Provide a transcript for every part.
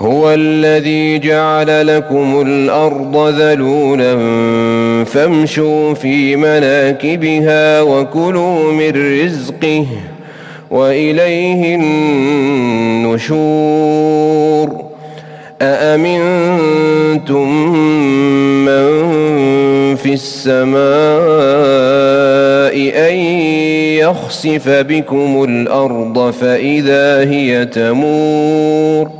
هو الذي جعل لكم الأرض ذلولا فامشوا في مناكبها وكلوا من رزقه وإليه النشور. أأمنتم من في السماء أن يخسف بكم الأرض فإذا هي تمور؟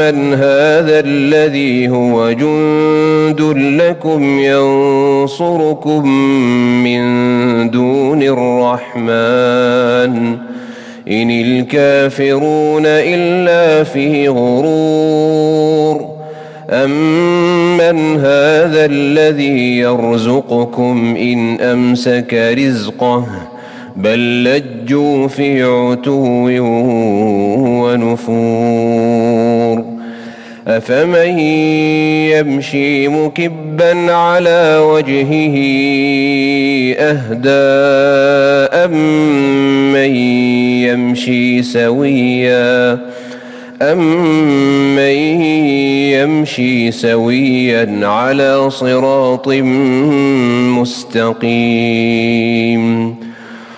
أمن هذا الذي هو جند لكم ينصركم من دون الرحمن. إن الكافرون إلا في غرور. أمن هذا الذي يرزقكم إن أمسك رزقه؟ بل لجوا في عتو ونفور. أفمن يمشي مكبا على وجهه أهدى أمن يمشي سويا أمن يمشي سويا على صراط مستقيم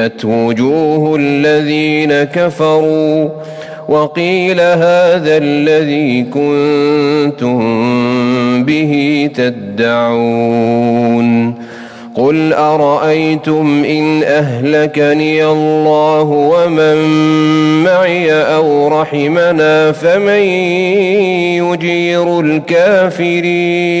سيئت وجوه الذين كفروا وقيل هذا الذي كنتم به تدعون قل أرأيتم إن أهلكني الله ومن معي أو رحمنا فمن يجير الكافرين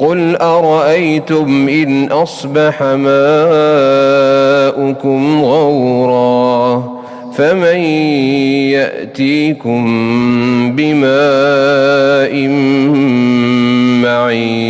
قل ارايتم ان اصبح ماؤكم غورا فمن ياتيكم بماء معين